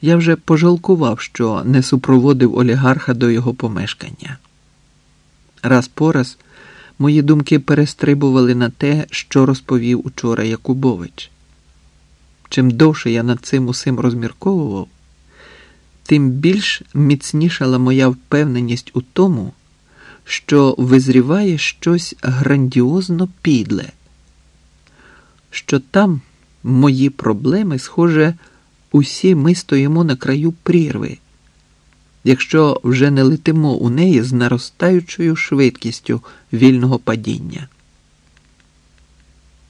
Я вже пожалкував, що не супроводив олігарха до його помешкання. Раз по раз мої думки перестрибували на те, що розповів учора Якубович. Чим довше я над цим усім розмірковував, тим більш міцнішала моя впевненість у тому, що визріває щось грандіозно підле, що там мої проблеми, схоже, усі ми стоїмо на краю прірви, якщо вже не летимо у неї з наростаючою швидкістю вільного падіння.